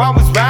I was right.